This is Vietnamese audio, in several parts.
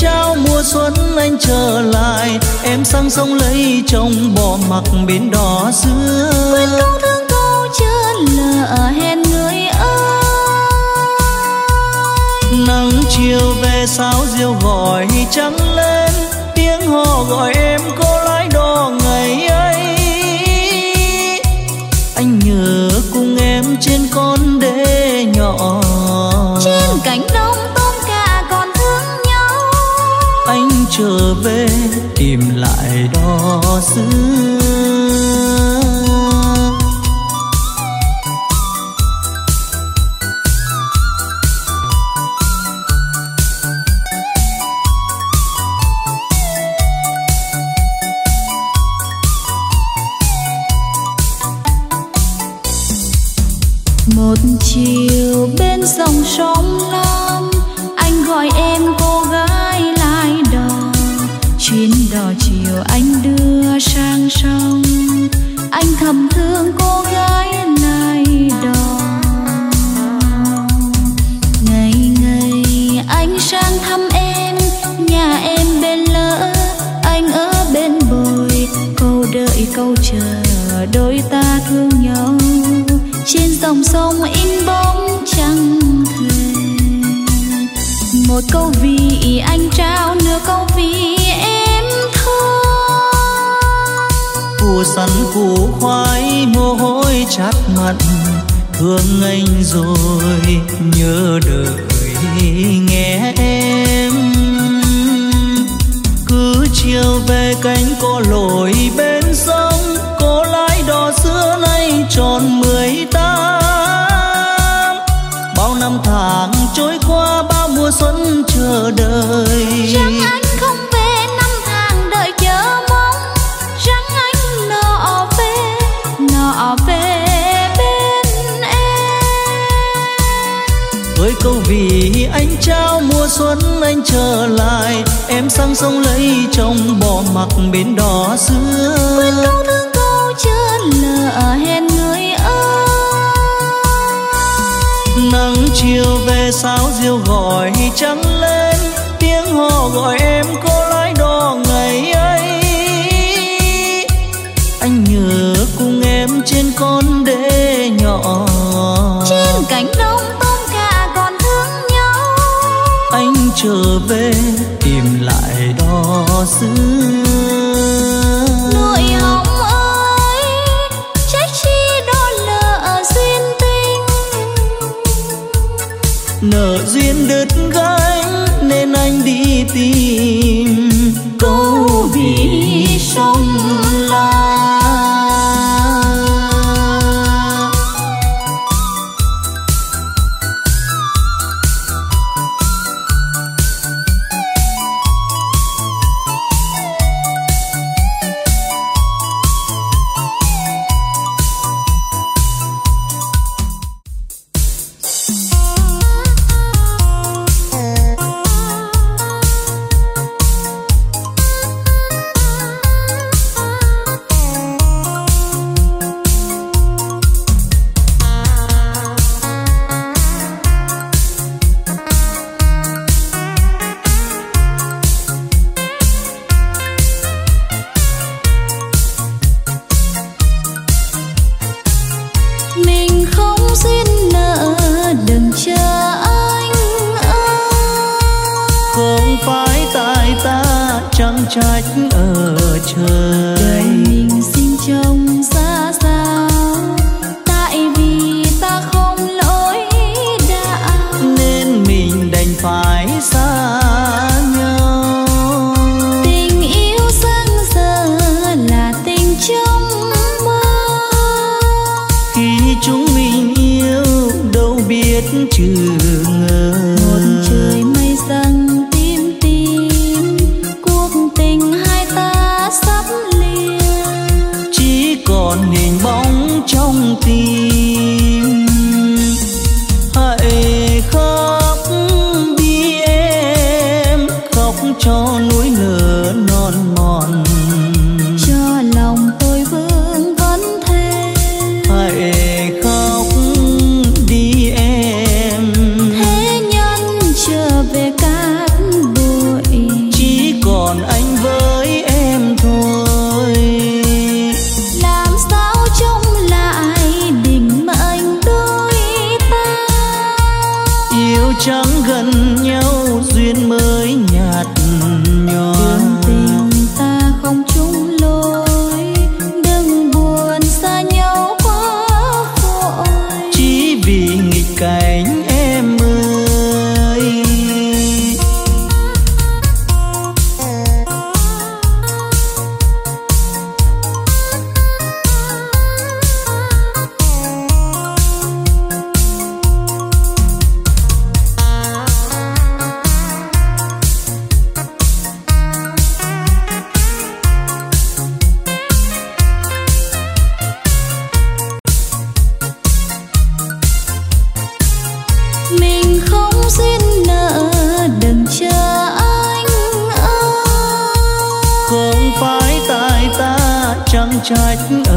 trao mùa xuân anh trở lại. Em sang sông lấy chồng bỏ mặc bên đò xưa. Quên câu thương câu chưa lỡ hẹn người ơi. Nắng chiều về sao diều gọi trắng lên tiếng hò gọi em một câu vì anh trao nửa câu vì em thương củ sắn, củ khoai, mồ hôi chát mặn thương anh rồi, nhớ đợi nghe em. Cứ chiều về cánh, có lội bên sông cô lái đò xưa nay tròn mười tám. Bao năm tháng trôi qua đợi rằng anh không về năm tháng đợi chờ mong. Rằng anh nọ về nọ về bên em. Với câu vì anh trao mùa xuân anh trở lại em sang sông lấy chồng bỏ mặc bên đò xưa. Quên câu thương câu chưa lỡ hẹn người ơi. Nắng chiều về sao diều gọi trách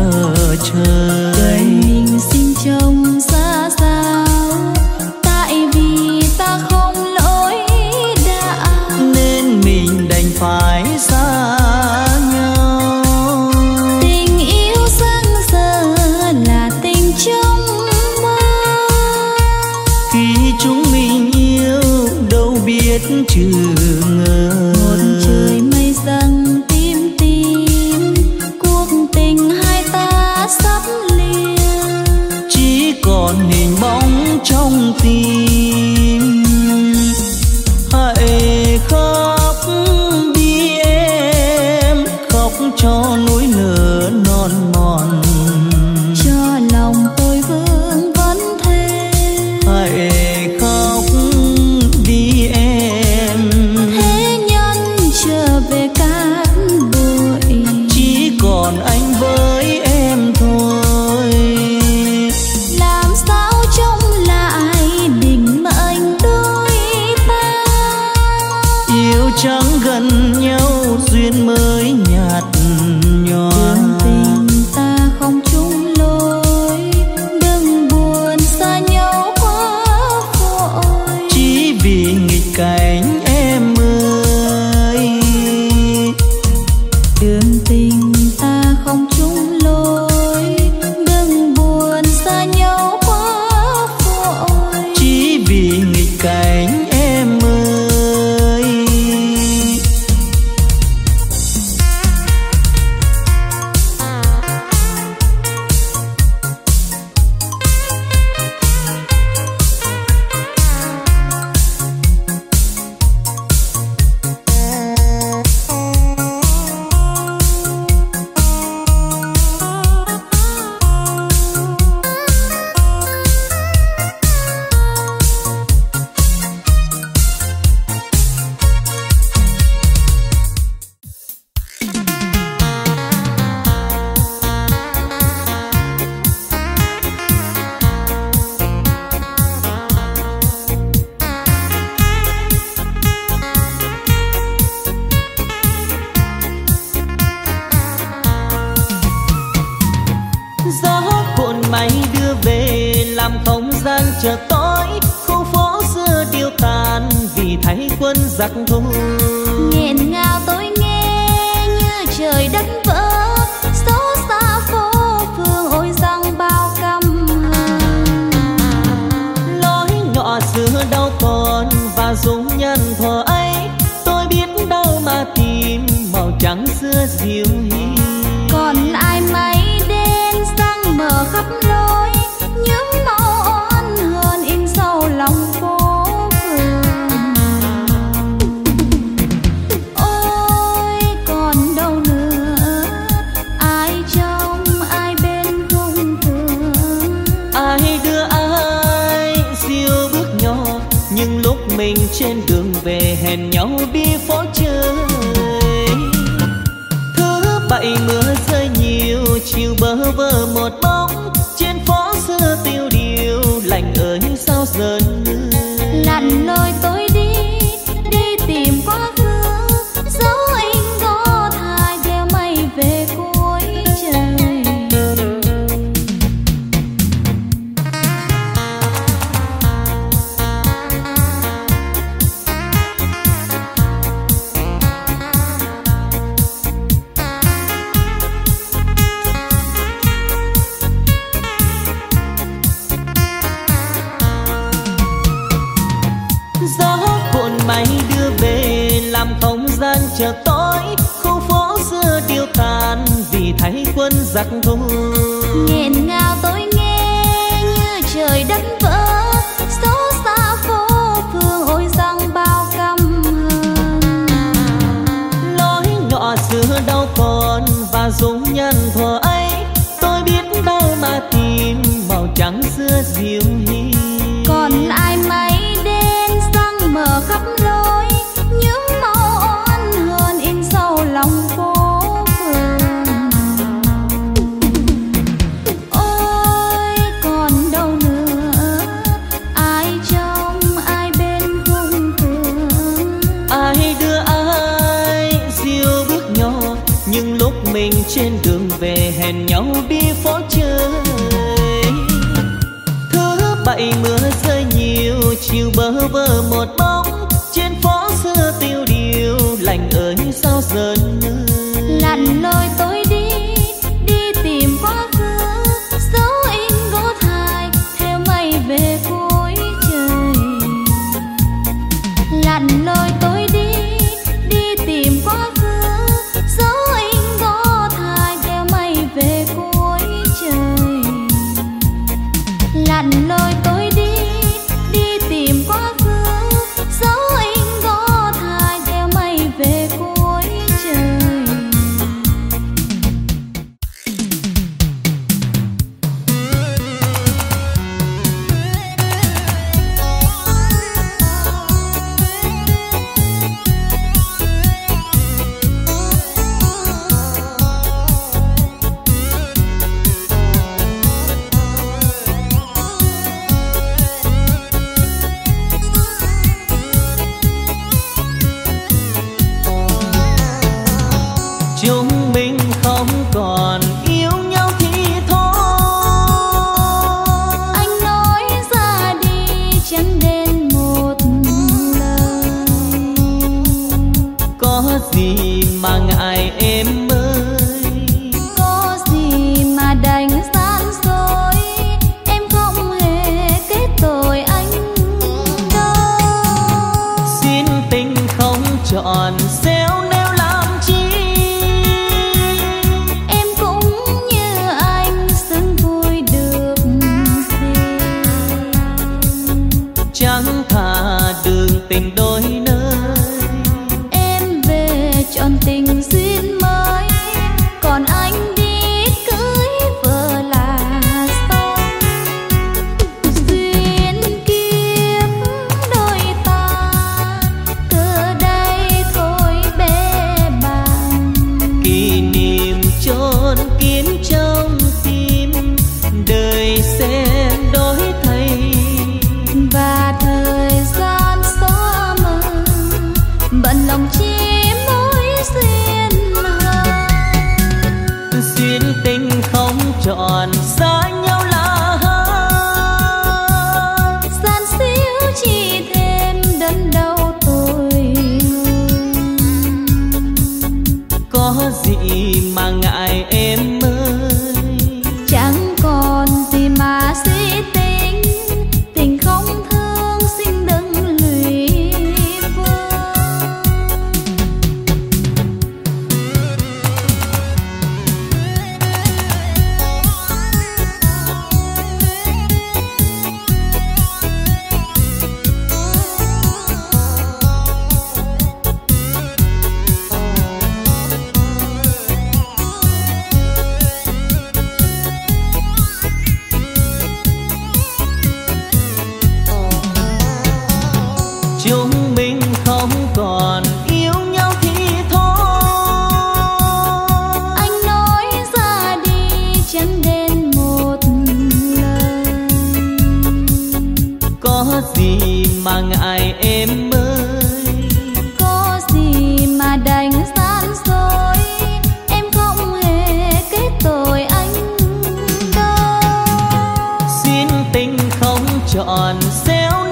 không chọn xéo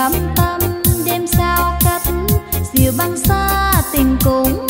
cam tâm đêm sao cất dìu băng xa tình cũng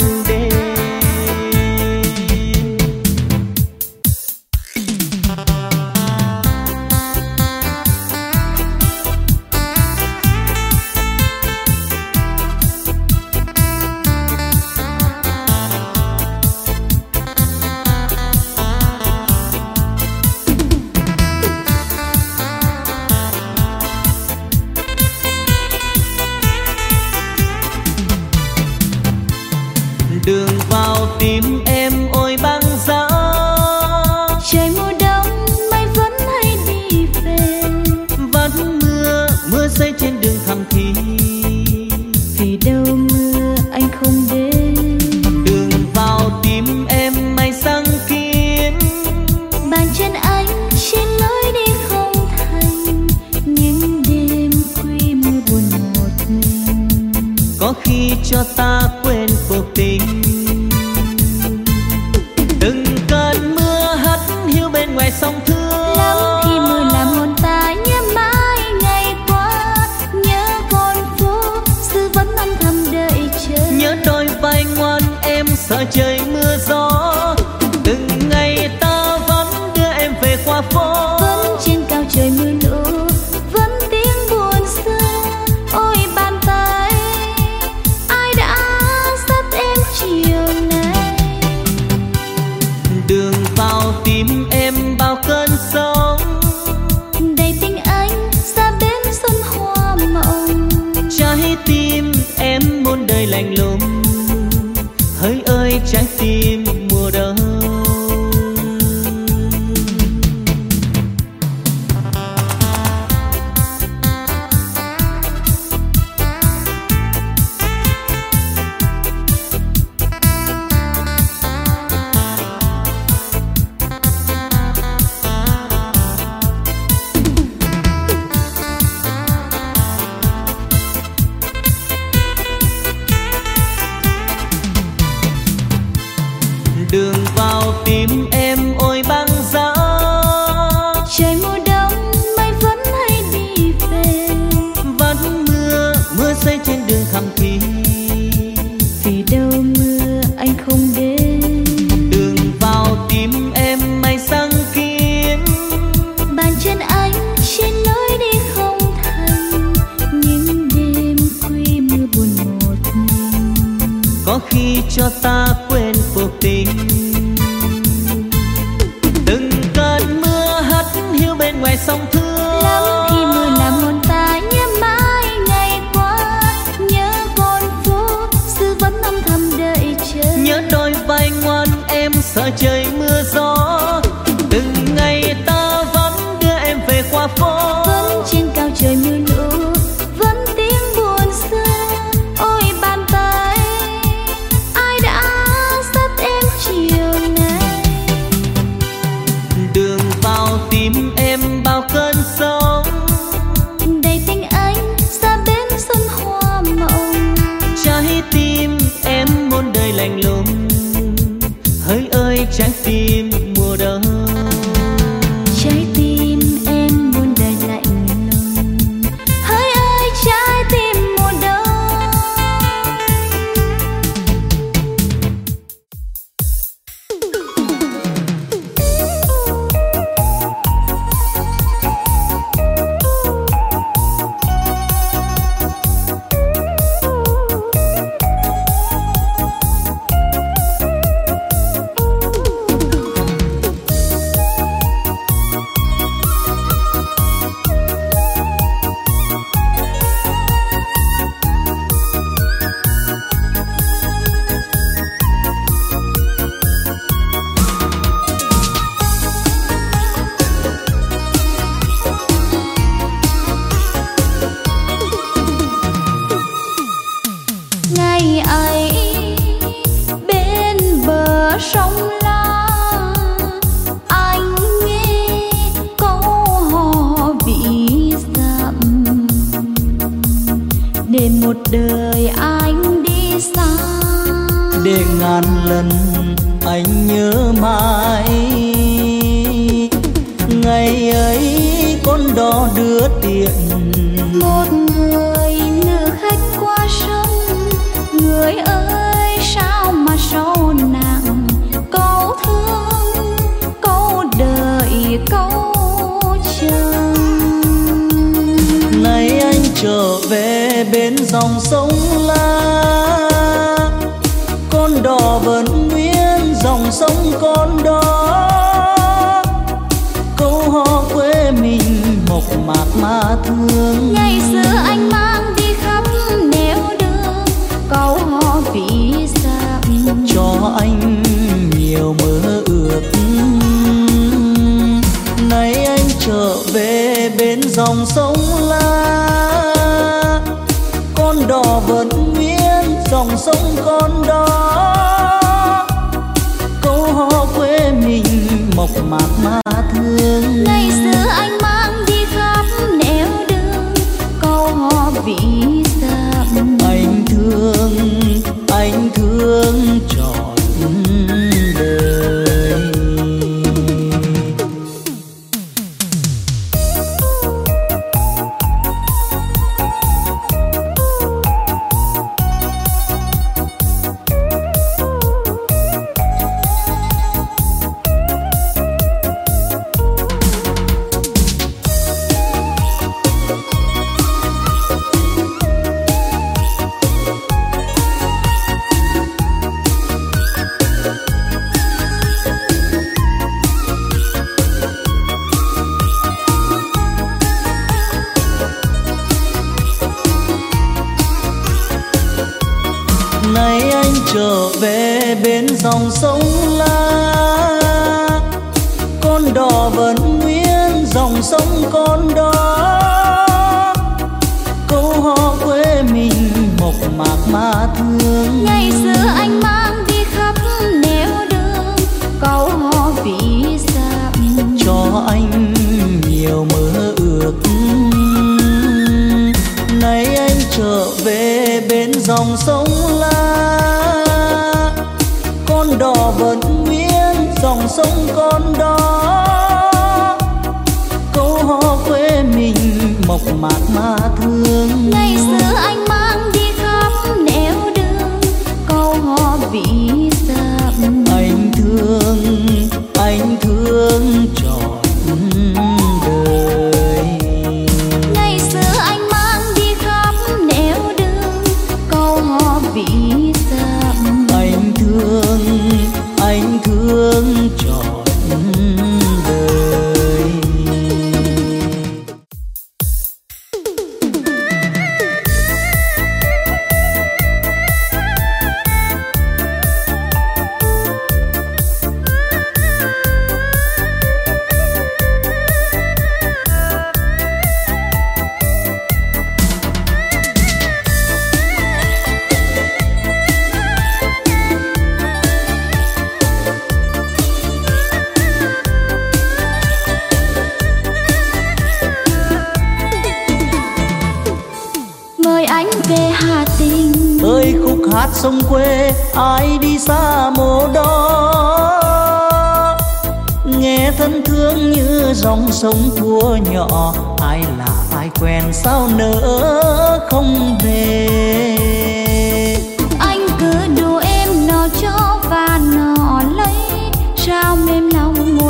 mộc mạc mà thương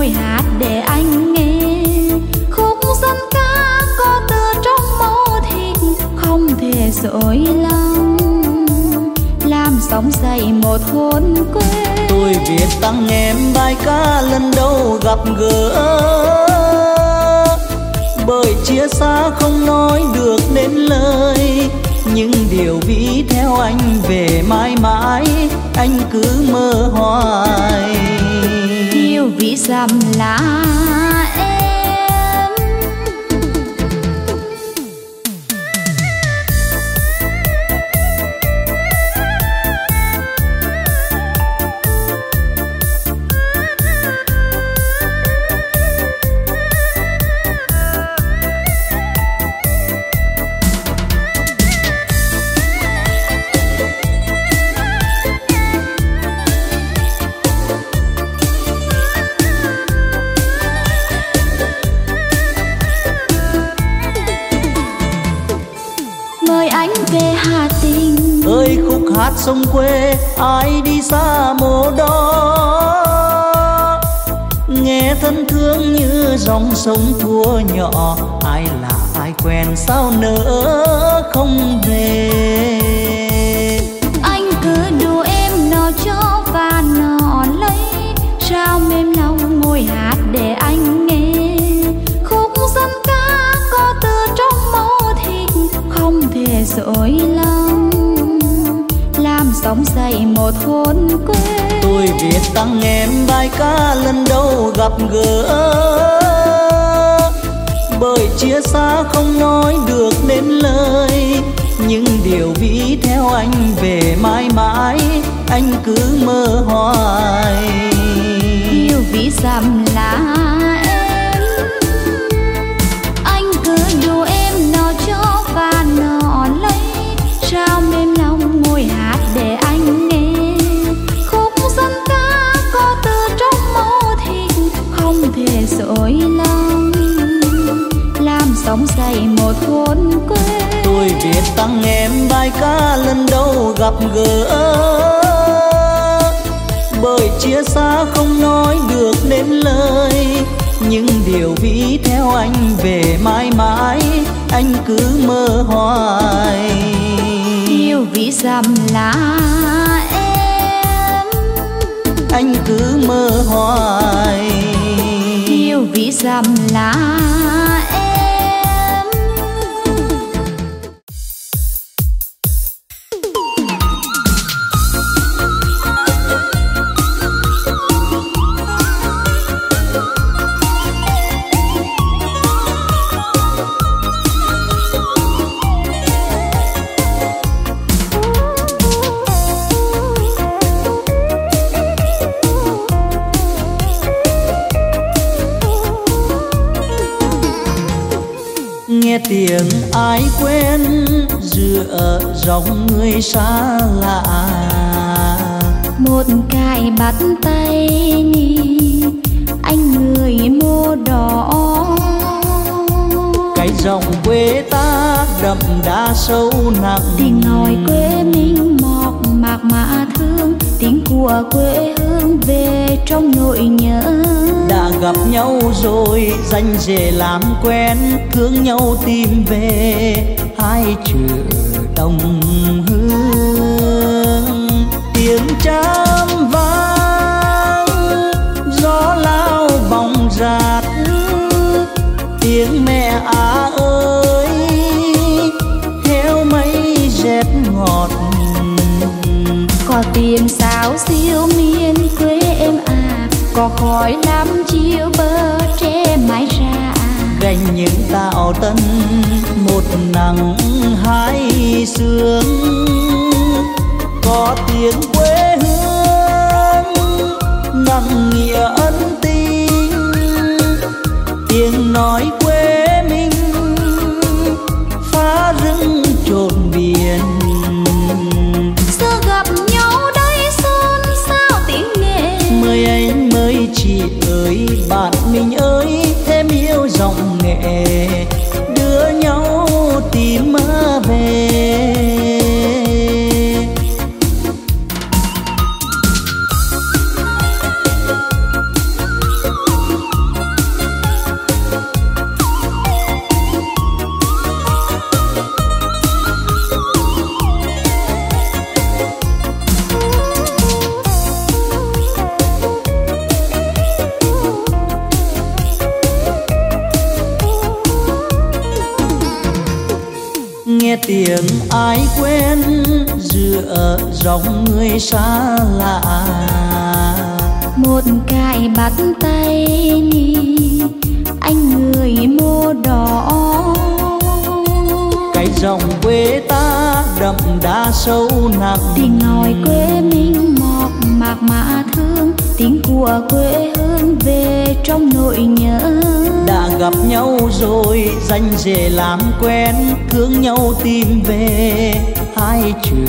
ngồi hát để anh nghe. Khúc dân ca có từ trong máu thịt, không thể dối lòng làm sóng dậy một hôn quê. Tôi viết tặng em bài ca lần đầu gặp gỡ. Bởi chia xa không nói được nên lời. Những điều ví theo anh về mãi mãi, anh cứ mơ hoài yêu giam lá hát sông quê, ai đi xa mồ đó. Nghe thân thương như dòng sông thua nhỏ, ai là ai quen sao nỡ không về? Dậy một hồn quê tôi viết tặng em bài ca lần đầu gặp gỡ. Bởi chia xa không nói được nên lời. Những điều ví theo anh về mãi mãi anh cứ mơ hoài. Yêu vì dằm là tặng em bài ca lần đầu gặp gỡ. Bởi chia xa không nói được nên lời. Những điều ví theo anh về mãi mãi anh cứ mơ hoài. Yêu ví dặm là em. Anh cứ mơ hoài. Yêu ví dặm là tiếng giữa dòng người xa lạ. Một cái bắt tay nhìn anh người mô đỏ. Cái dòng quê ta đậm đá sâu nặng. Tiếng nói quê mình mọc mạc mà thương tiếng của quê hương về trong nỗi nhớ. Đã gặp nhau rồi danh dề làm quen thương nhau tìm về hai chữ đồng hương. Tiếng chám vang, gió lao bóng rạt. Tiếng mẹ à ơi theo mây rét ngọt. Có tiếng sao siêu miên quê em à có khói lắm chiều bờ tre mái gành những tạo tân. Một nắng hai sương có tiếng quê hương nặng nghĩa danh dề làm quen thương nhau tìm về hai chữ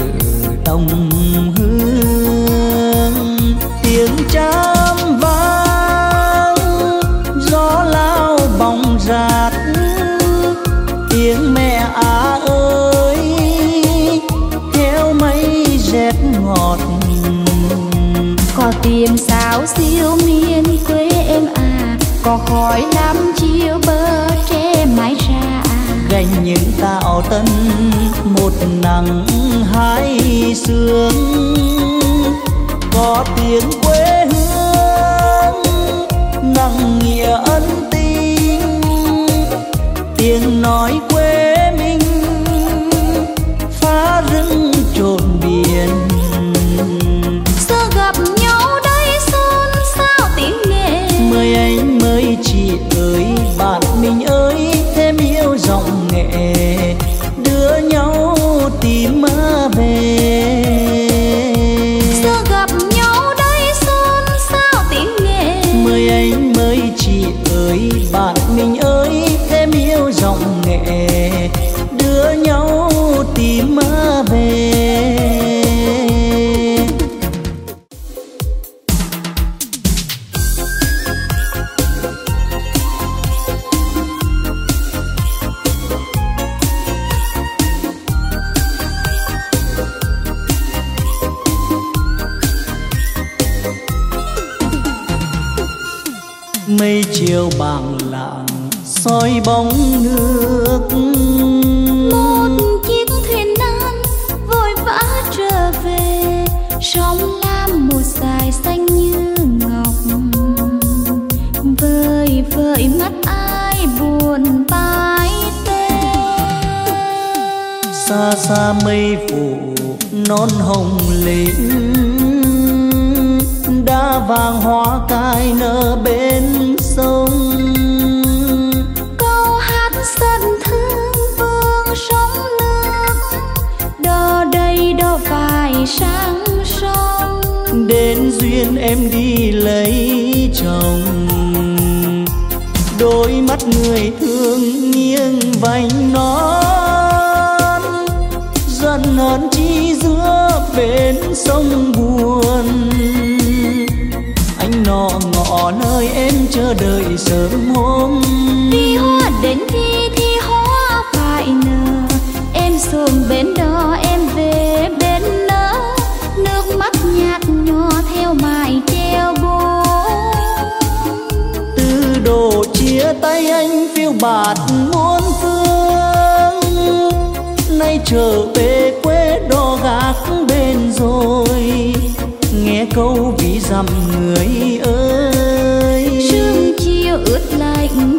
đồng hương. Tiếng chăm nặng nắng hai sương có tiếng quê hương, nặng nghĩa ân tình. Tiếng nói quê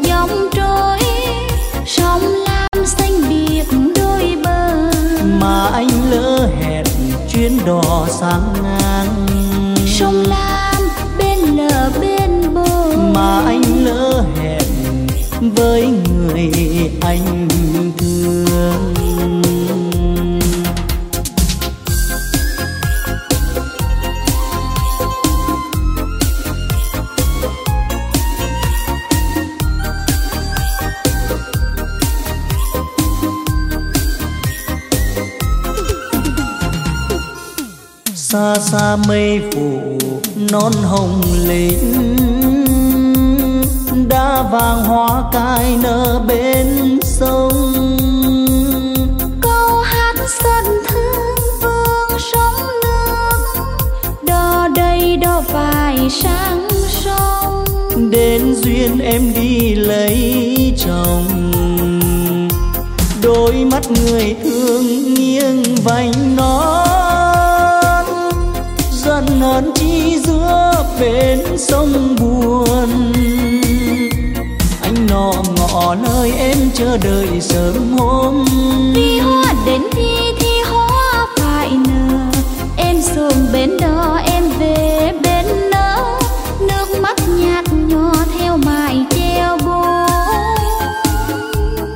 dòng trôi sóng lam xanh biếc đôi bờ. Mà anh lỡ hẹn chuyến đò sang ngang. Sông lam bên lờ bên bờ. Mà anh lỡ hẹn với người anh xa mây phủ non hồng lĩnh. Đã vàng hoa cài nở bên sông. Câu hát sân thương vương sóng nước. Đò đây đò phải sang sông. Đến duyên em đi lấy chồng. Đôi mắt người thương nghiêng vành bên sông buồn. Anh nọ ngọ nơi em chờ đợi sớm hôm. Khi hoa đến khi thì hoa phải nở. Em xuồng bên đó em về bên nỡ nước mắt nhạt nhòa theo mãi treo buồn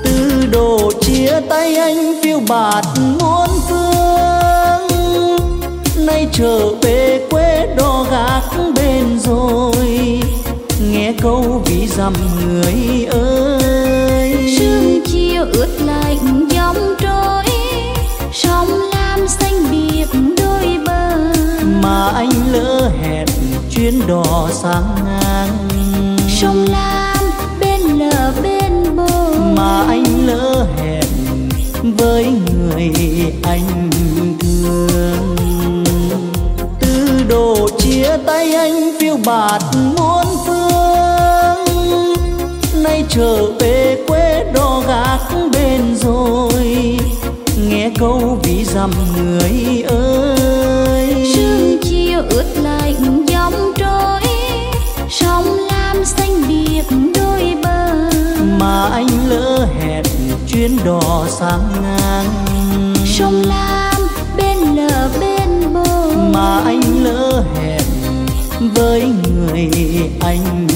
từ đồ chia tay anh phiêu bạt muôn phương. Nay trở về gác bên rồi. Nghe câu ví dặm người ơi. Sương chiều ướt lạnh dòng trôi sóng lam xanh biếc đôi bờ. Mà anh lỡ hẹn chuyến đò sang ngang. Sông lam bên lờ bên bờ. Mà anh lỡ hẹn với người anh bạt muôn phương. Nay trở về quê đò gác bên rồi. Nghe câu ví dặm người ơi. Sương chiều ướt lạnh dòng trôi sông lam xanh biếc đôi bờ. Mà anh lỡ hẹn chuyến đò sang ngang. Sông lam bên lờ bên bờ. Mà anh lỡ hẹn với anh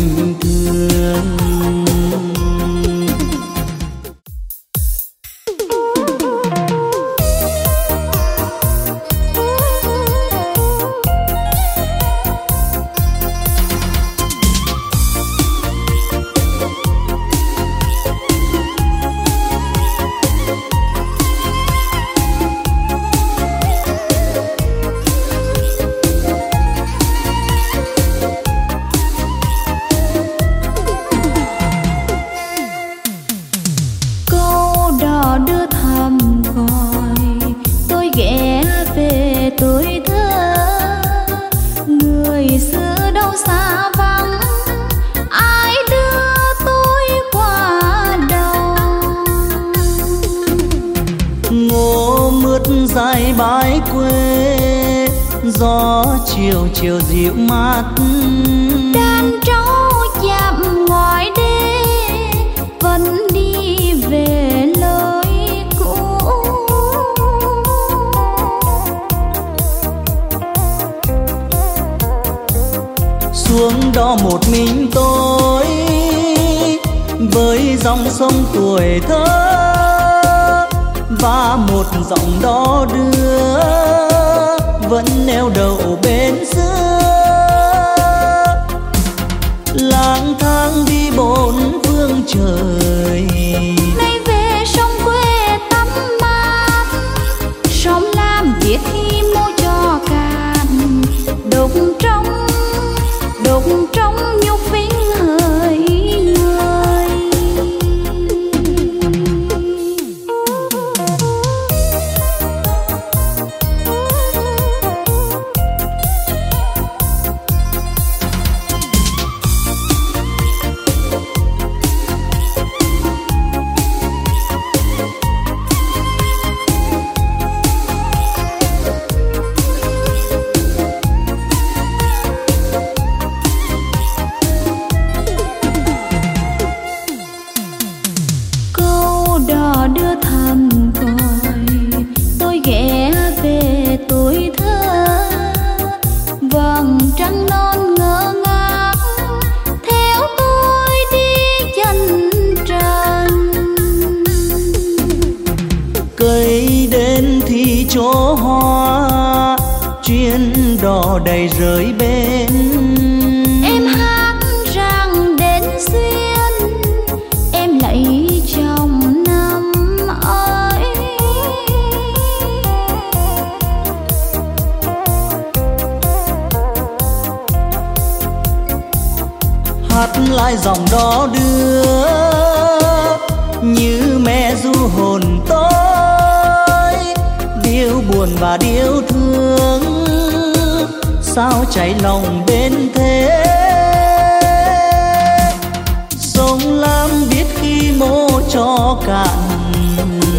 cho cạn.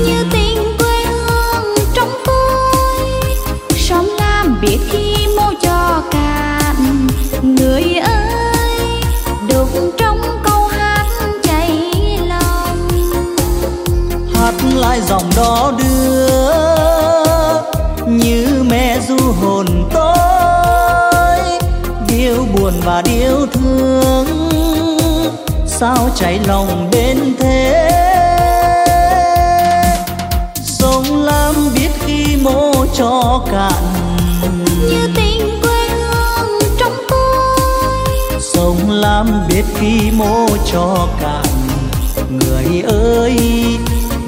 Như tình quê hương trong tôi sông lam biết khi mô cho cạn. Người ơi đục trong câu hát chảy lòng. Hát lại dòng đó đưa như mẹ du hồn tôi. Điêu buồn và điêu thương sao chảy lòng bên thương cạn. Như tình quê hương trong tôi. Sông lam biết khi mô cho cạn. Người ơi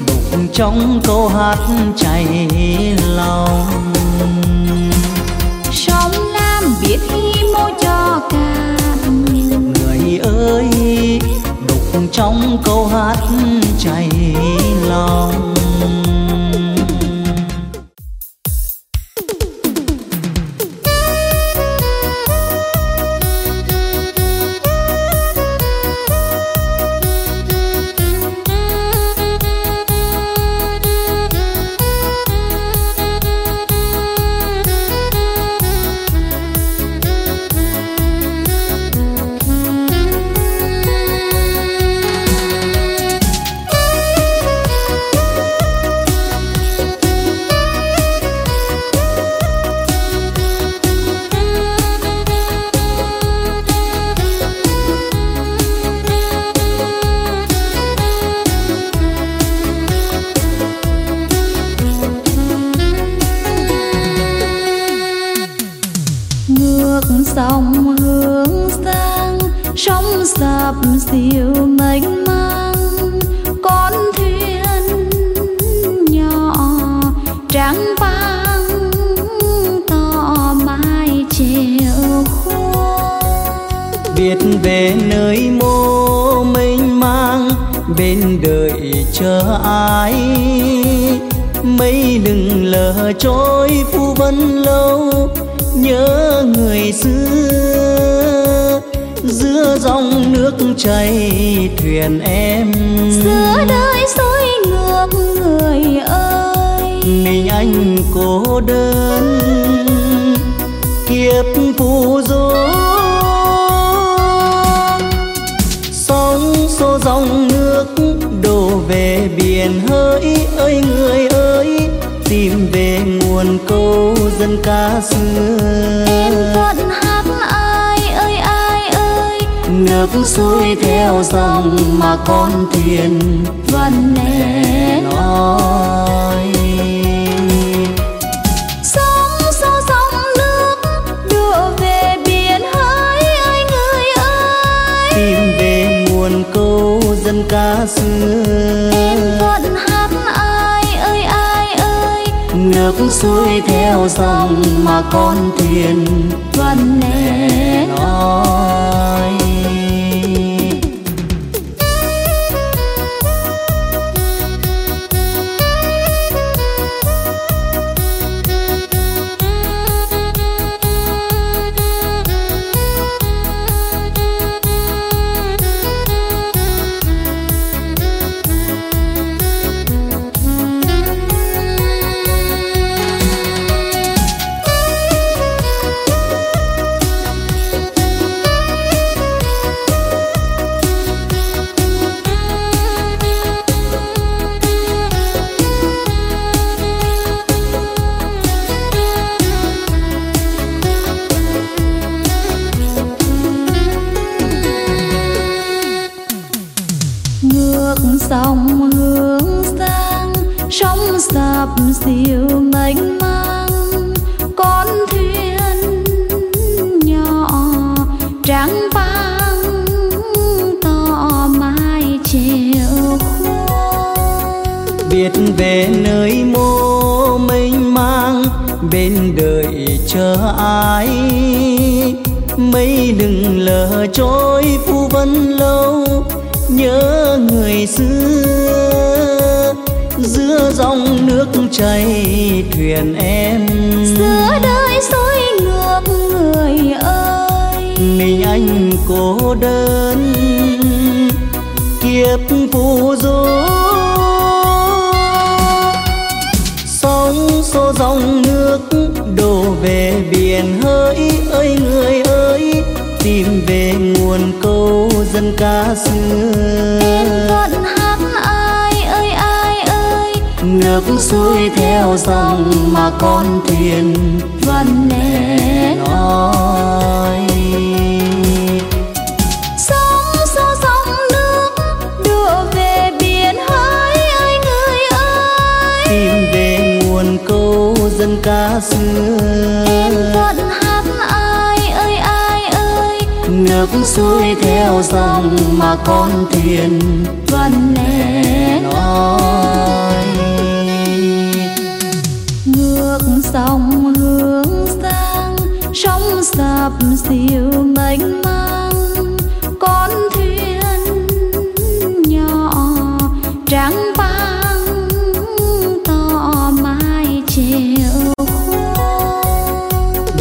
đục trong câu hát chảy lòng. Sông lam biết khi mô cho cạn. Người ơi đục trong câu hát chảy lòng. xuôi theo dòng mà con thuyền vẫn nên nói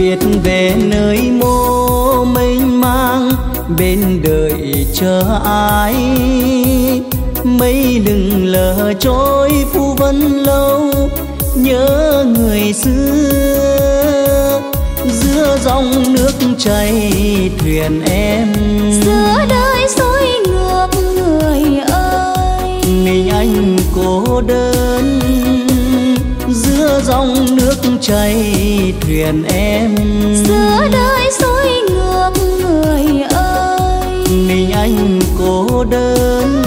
biết về nơi mô mênh mang bên đời chờ ai? Mây đừng lờ trôi phu vân lâu nhớ người xưa. Giữa dòng nước chảy thuyền em giữa đời dối ngược người ơi. mình anh cô đơn. Giữa dòng nước cháy thuyền em. Giữa đời dối ngược người ơi. Mình anh cô đơn.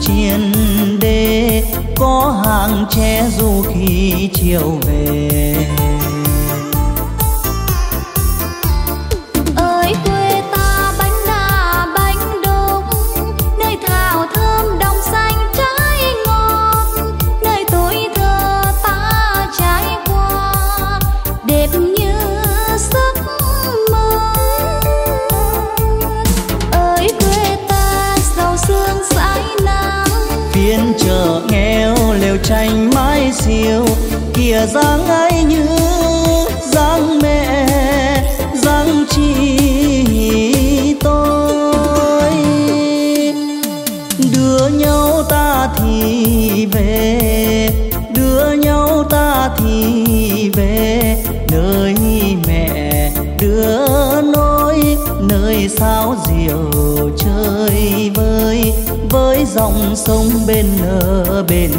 Chiên đê có hàng tre du khi chiều về. mẹ dáng ai như dáng mẹ, dáng chị tôi. Đưa nhau ta thì về, đưa nhau ta thì về. Nơi mẹ, đưa nỗi, nơi sao diều chơi vơi. Với dòng sông bên nở bên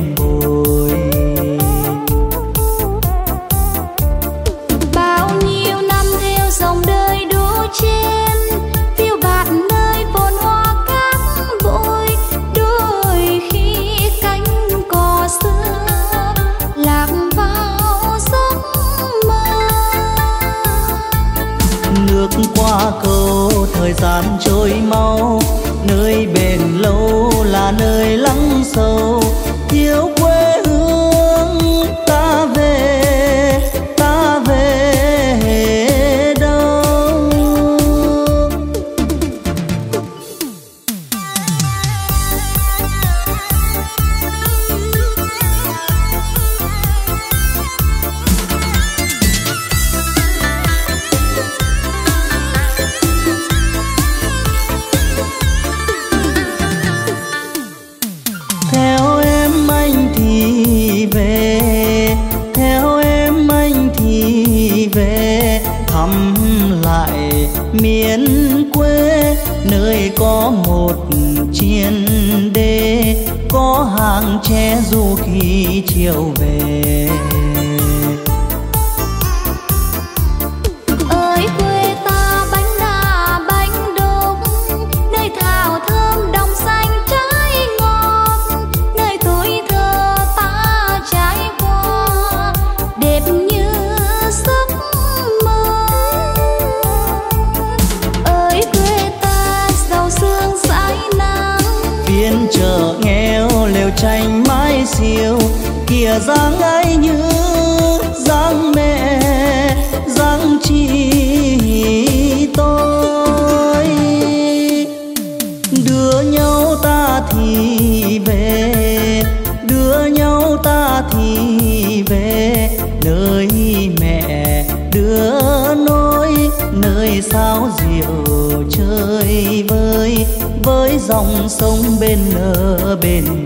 dòng sông bên nở bên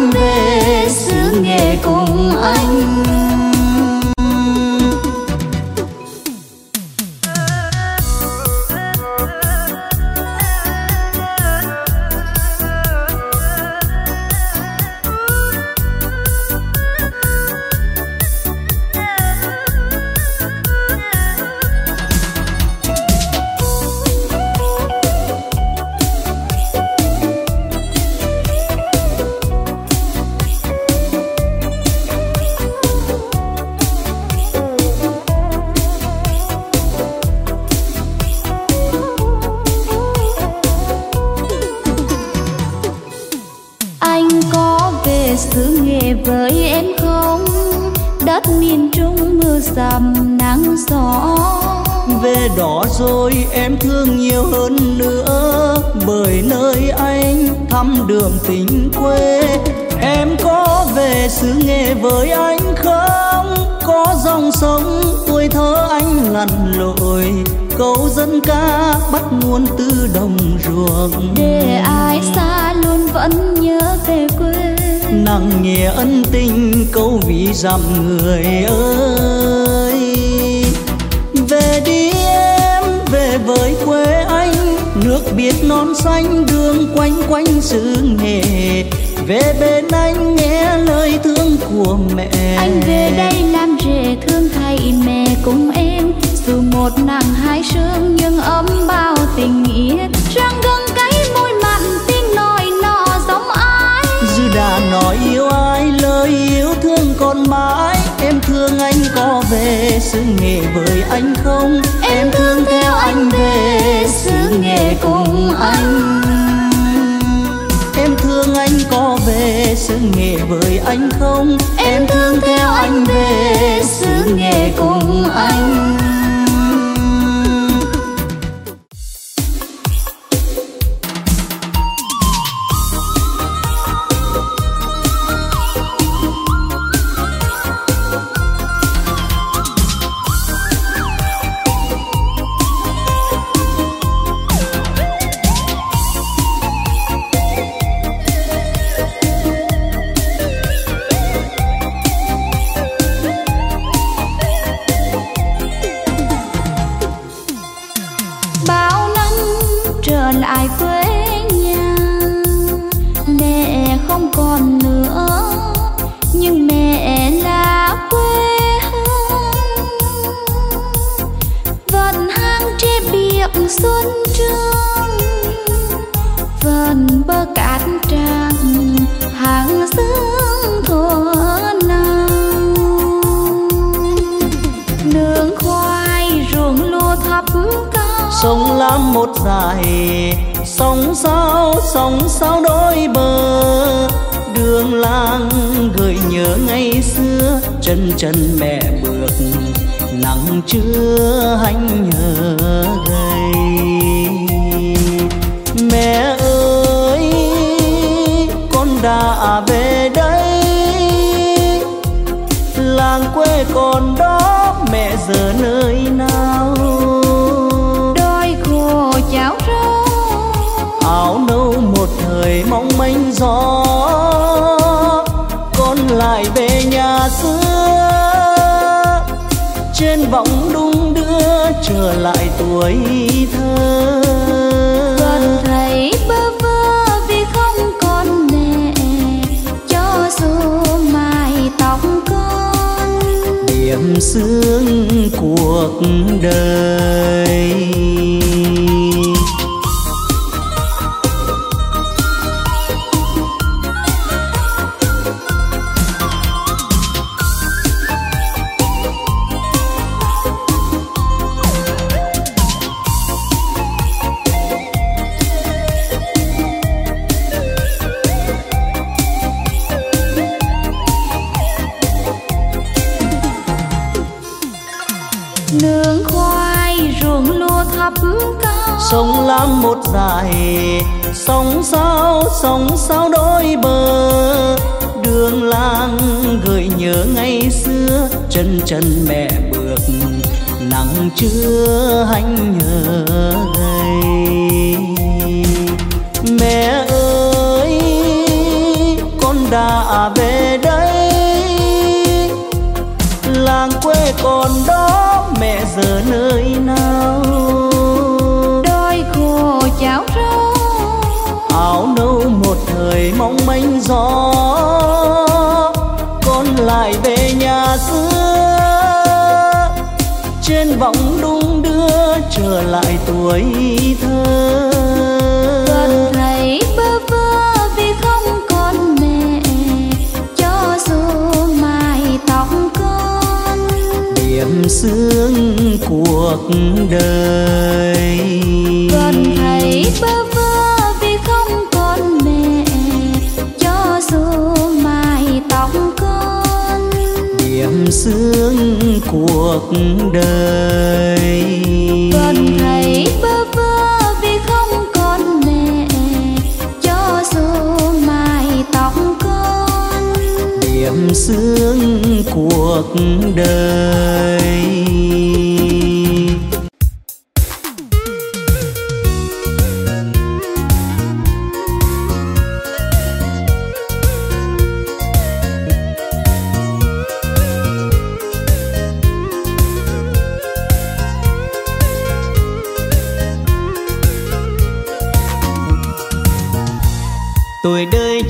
theo về xứ nghệ cùng anh. Lặn lội câu dân ca bắt nguồn từ đồng ruộng. Để ai xa luôn vẫn nhớ về quê. Nặng nghĩa ân tình câu vì dặm người ơi. Về đi em về với quê anh. Nước biết non xanh đường quanh quanh xứ nghề về bên anh nghe lời thương của mẹ. Anh về đây làm rể thương thầy mẹ cùng em dù một nàng hai sương nhưng ấm bao tình nghĩa. Răng gân cái môi mặn tiếng nói nọ giống ai. Dư đã nói yêu ai, lời yêu thương còn mãi. Em thương anh có về xứ nghệ với anh không? Em thương theo anh về xứ nghệ cùng anh. Em thương anh có về xứ nghệ với anh không? Em thương theo anh về xứ nghệ cùng anh. Sông lam một dài. Sóng sao sóng sao đôi bờ. Đường làng gợi nhớ ngày xưa. Chân chân mẹ bước, nắng chưa hanh nhờ gầy. Mẹ ơi, con đã về đây. Làng quê còn đó, mẹ giờ nơi gió con lại về nhà xưa. Trên vọng đung đưa trở lại tuổi thơ. Còn thấy bơ vơ vì không còn mẹ cho dù mái tóc con. Điểm sương cuộc đời chân mẹ bước nắng chưa hanh nhớ đời. Gần thấy bơ vơ vì không còn mẹ cho dù mái tóc con. Điểm sương cuộc đời. Gần thấy bơ vơ vì không còn mẹ cho dù mái tóc con. Điểm sương cuộc đời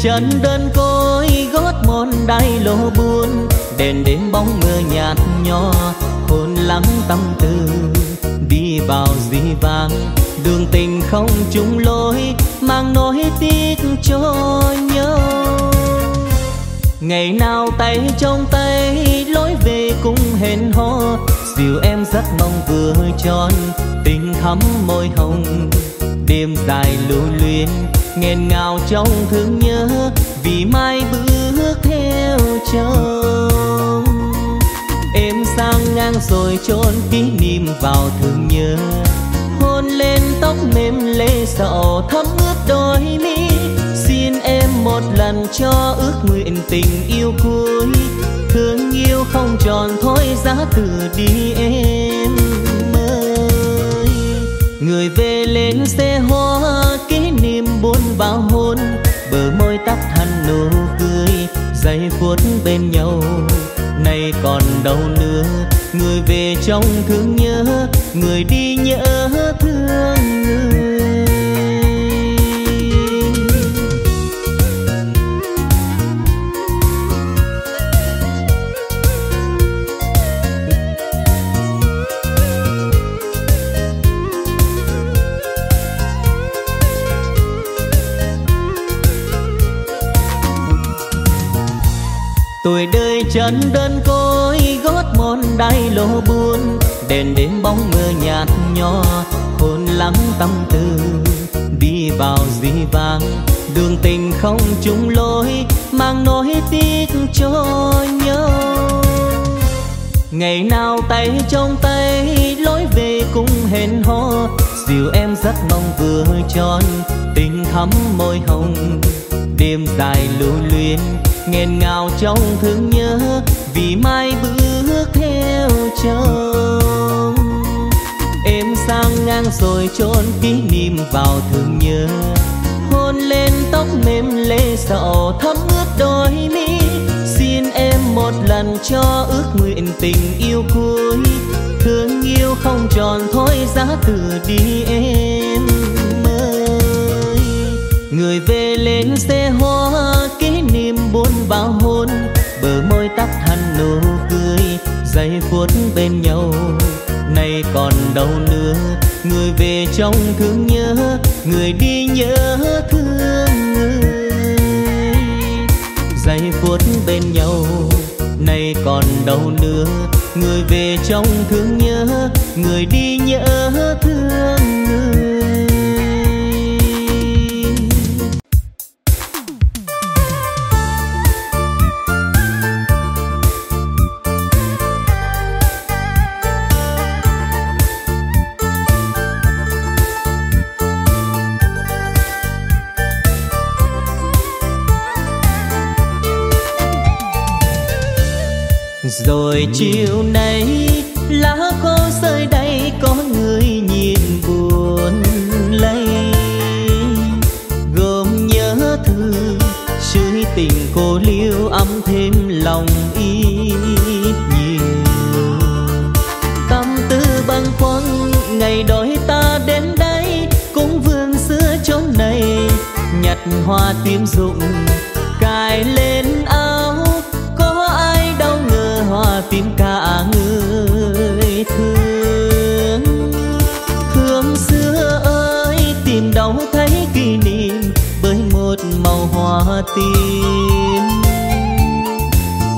chân đơn côi gót mòn đai lô buồn, đèn đêm bóng mưa nhạt nhòa hồn lắng tâm tư, đi vào dĩ vang đường tình không chung lối, mang nỗi tiếc cho nhau. Ngày nào tay trong tay, lối về cũng hẹn hò. Dìu em rất mong vừa tròn, tình thắm môi hồng đêm dài lưu luyến, nghẹn ngào trong thương nhớ, vì mai bước theo chồng. Em sang ngang rồi chôn kỷ niệm vào thương nhớ, hôn lên tóc mềm lê sầu, thấm ướt đôi mi. Xin em một lần cho ước nguyện tình yêu cuối, thương yêu không tròn thôi giá từ đi em người về lên xe hoa, kỷ niệm buồn bao hôn. Bờ môi tắt hẳn nụ cười, giây phút bên nhau. Nay còn đâu nữa, người về trong thương nhớ, người đi nhớ. Đời đơn côi gót mòn đai lô buồn, đèn đêm bóng mưa nhạt nhòa, hồn lắng tâm tư. Đi vào dĩ vang đường tình không chung lối, mang nỗi tiếc cho nhau. Ngày nào tay trong tay, lối về cùng hẹn hò. Dìu em rất mong vừa tròn, tình thắm môi hồng. Đêm dài lưu luyến nghẹn ngào trong thương nhớ, vì mai bước theo chồng. Em sang ngang rồi chôn kỷ niệm vào thương nhớ, hôn lên tóc mềm lê sầu, thấm ướt đôi mi. Xin em một lần cho ước nguyện tình yêu cuối, thương yêu không tròn thôi giá từ đi em ơi. Người về lên xe hoa kia niệm buồn bao hôn, bờ môi tắt hẳn nụ cười, giây phút bên nhau. Nay còn đâu nữa, người về trong thương nhớ, người đi nhớ thương người. Giây phút bên nhau, nay còn đâu nữa, người về trong thương nhớ, người đi nhớ thương rồi chiều nay, lá khô rơi đây có người nhìn buồn lây. Gồm nhớ thương chữ tình cô liêu ấm thêm lòng y nhiều. Tâm tư băn khoăn ngày đôi ta đến đây, cũng vương xưa chốn này. Nhặt hoa tím rụng cài lên tin.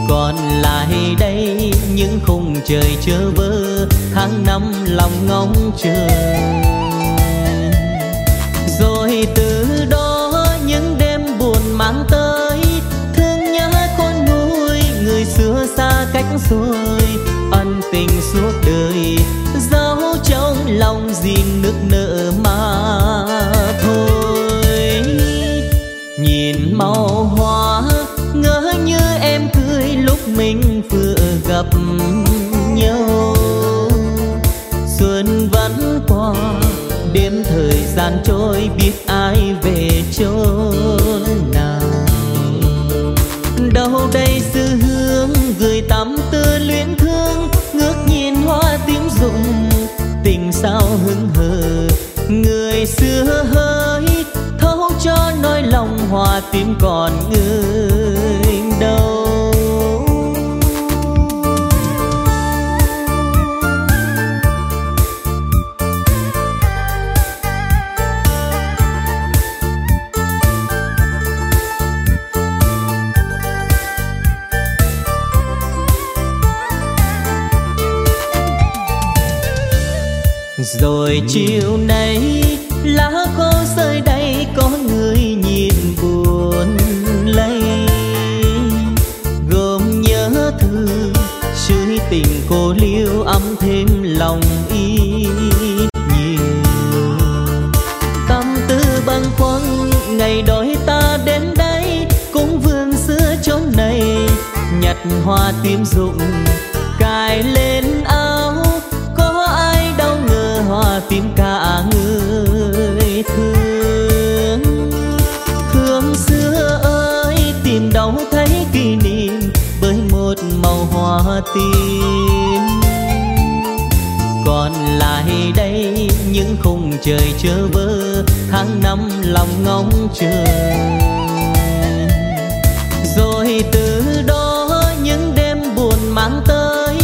Còn lại đây, những khung trời chớ vơ, tháng năm lòng ngóng chờ. Rồi từ đó những đêm buồn mang tới, thương nhớ con nuôi người xưa xa cách rồi ân tình suốt đời, dấu trong lòng gìn nước nợ màu hoa, ngỡ như em cười lúc mình vừa gặp nhau. Xuân vẫn qua, đêm thời gian trôi, biết ai về chốn cô liêu ấm thêm lòng y nhiều tâm tư băn khoăn ngày đôi ta đến đây, cũng vương xưa chốn này. Nhặt hoa tím rụng cài lên áo, có ai đâu ngờ hoa tím cả người thương. Thương xưa ơi, tìm đâu thấy kỷ niệm với một màu hoa tím còn lại đây, những khung trời chớ vơ, tháng năm lòng ngóng chờ. Rồi từ đó những đêm buồn mang tới,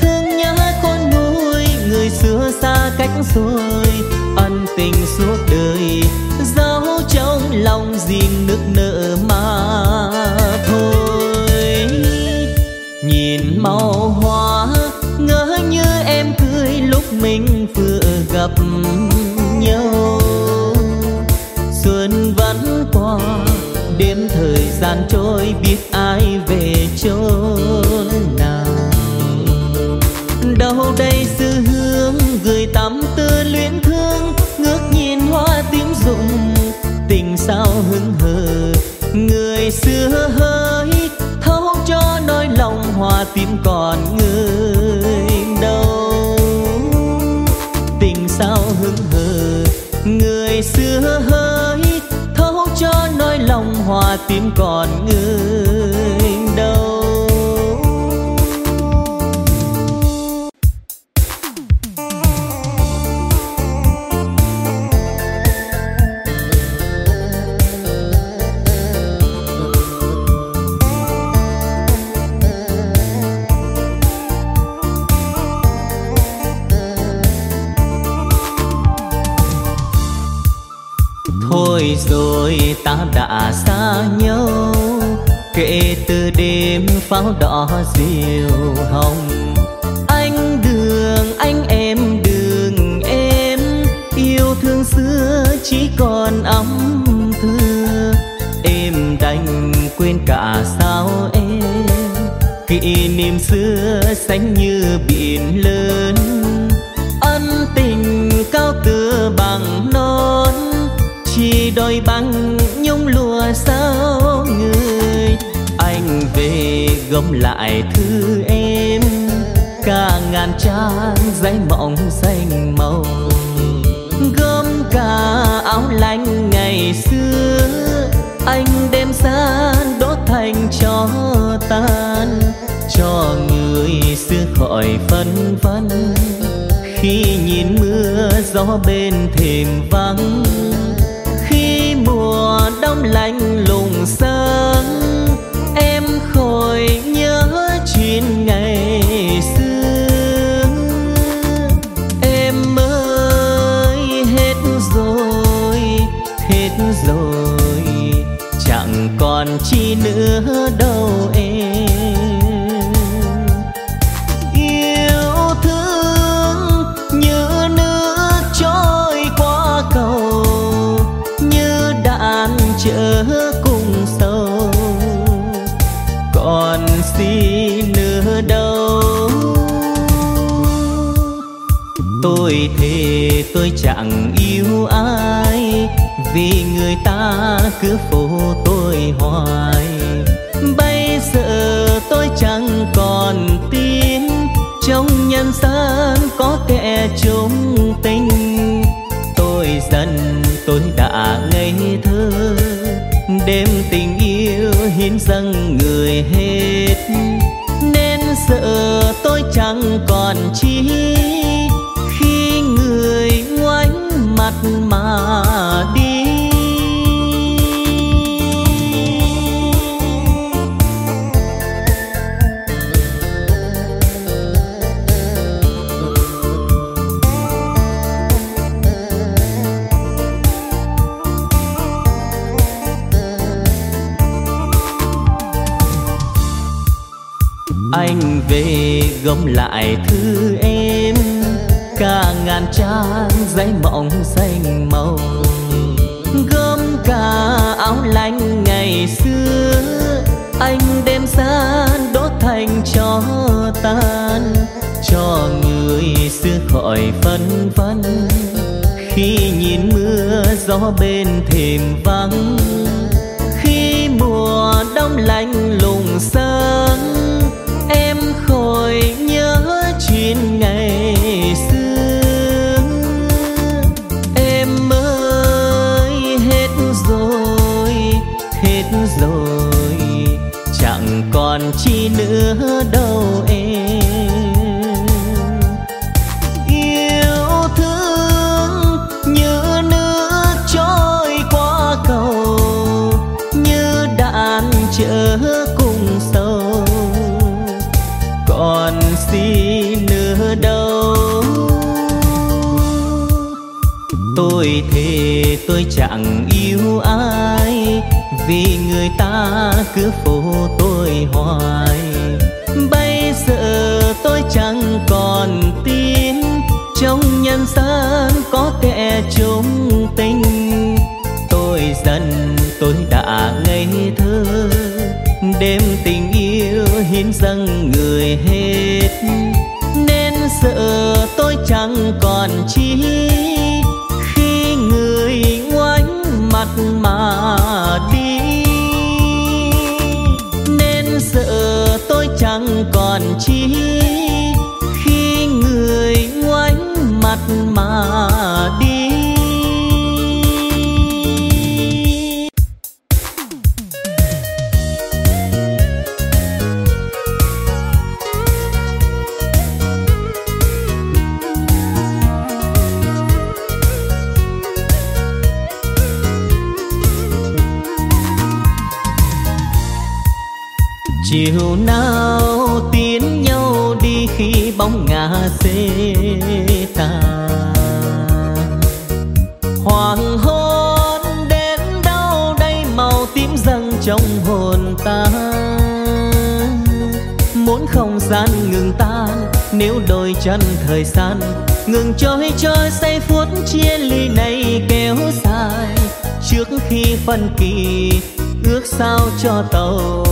thương nhớ con nguôi, người xưa xa cách rồi, ân tình suốt đời, dấu trong lòng gìn nước nợ nhau xuân vẫn qua, đêm thời gian trôi, biết ai về chốn nào. Đâu đây sư hương gửi tắm tư luyến thương, ngước nhìn hoa tím rụng, tình sao hững hờ. Người xưa hơi, thấu cho nỗi lòng, hoa tím còn người tim còn ngứa. Gom lại thư em. Cả ngàn trang giấy mộng xanh màu, gom cả áo lanh ngày xưa. Anh đem ra đốt thành cho tan, cho người xưa khỏi phân vân. Khi nhìn mưa gió bên thềm vắng, khi mùa đông lạnh lùng sớm em khỏi nhớ chuyện ngày xưa. Em ơi, hết rồi hết rồi. Chẳng còn chi nữa đâu. Tôi chẳng yêu ai, vì người ta cứ phụ tôi hoài. Bây giờ tôi chẳng còn tin trong nhân gian có kẻ chung tình tôi dần tôi đã ngây thơ, đêm tình yêu hiến dâng người hết. Nên giờ tôi chẳng còn chi mà đi. Anh về gom lại thư ngàn trang giấy mộng xanh màu. Gom cả áo lanh ngày xưa, anh đem ra đốt thành cho tan. Cho người xưa khỏi phân vân, khi nhìn mưa gió bên thềm vắng. Khi mùa đông lạnh lùng sáng nửa nữa đâu em. Yêu thương như nước trôi qua cầu, như đàn chở cùng sâu. Còn gì nữa đâu? Tôi thề tôi chẳng yêu ai, vì người ta cứ phụ tôi hoài. Chung tình tôi dần tôi đã ngây thơ. Đêm tình yêu hiến dâng người hết. Nên sợ tôi chẳng còn chi. Khi người ngoảnh mặt mà đi nếu đôi chân thời gian ngừng trôi trôi say phút chia ly này kéo dài. Trước khi phân kỳ, ước sao cho tàu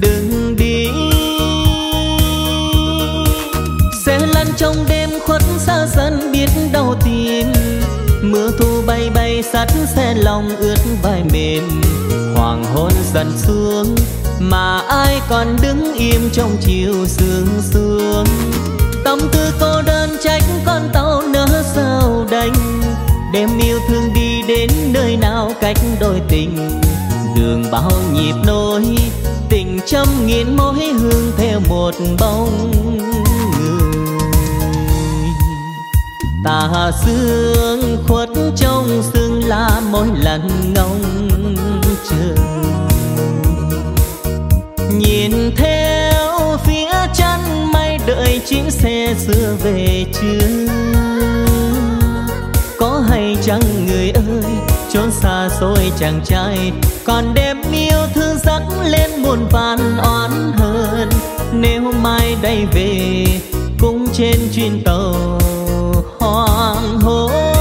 đừng đi. Sẽ lăn trong đêm khuất xa dần biết đau tim mưa thu bay bay sắt xe lòng ướt vai mềm. Hoàng hôn dần xuống, mà ai còn đứng im trong chiều sương sương tư cô đơn trách con tàu nỡ sao đành? Đem yêu thương đi đến nơi nào cách đôi tình? Đường bao nhịp nối, tình trăm nghìn mối hương theo một bóng người. Tà sương khuất trong sương la mỗi lần ngóng. Chuyến xe xưa về chưa? Có hay chăng người ơi, chốn xa xôi chàng trai, còn đem yêu thương dắt lên muôn vàn oán hờn? Nếu mai đây về, cũng trên chuyến tàu hoàng hôn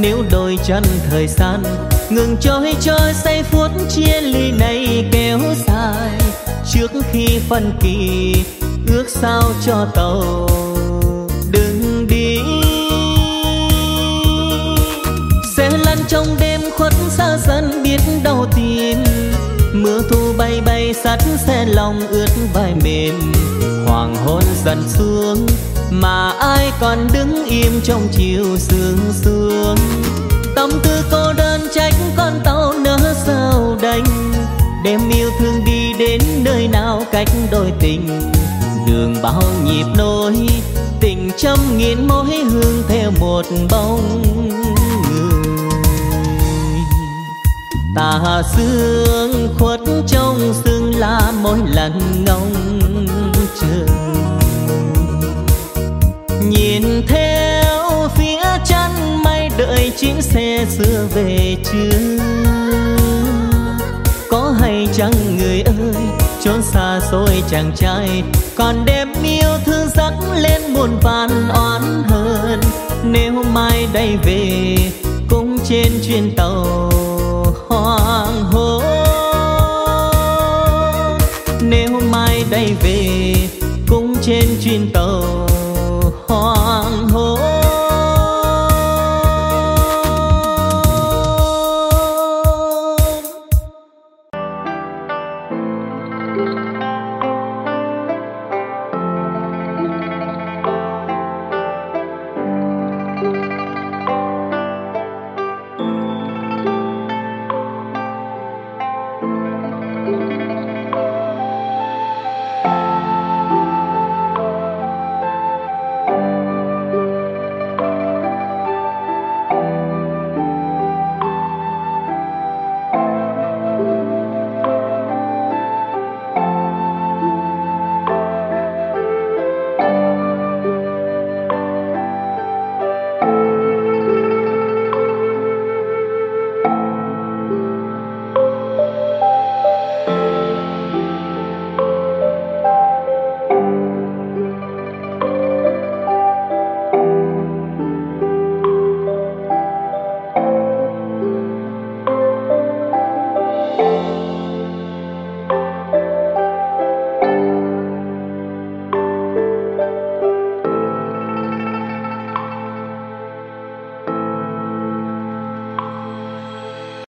nếu đôi chân thời gian ngừng trôi trôi say phút chia ly này kéo dài. Trước khi phân kỳ, ước sao cho tàu đừng đi. Sẽ lăn trong đêm khuất xa dần biết đau tìm mưa thu bay bay sắt xe lòng ướt vai mềm. Hoàng hôn dần xuống mà ai còn đứng im trong chiều sương sương? Tâm tư cô đơn trách con tàu nỡ sao đành? Đem yêu thương đi đến nơi nào cách đôi tình? Đường bao nhịp nối, tình trăm nghìn mối hương theo một bóng tà sương khuất trong sương la mỗi lần ngóng. Chuyến xe xưa về chưa? Có hay chăng người ơi, chốn xa xôi chàng trai, còn đem yêu thương dắt lên muôn vàn oán hơn nếu mai đây về, cũng trên chuyến tàu hoàng hôn nếu mai đây về, cũng trên chuyến tàu hoàng hôn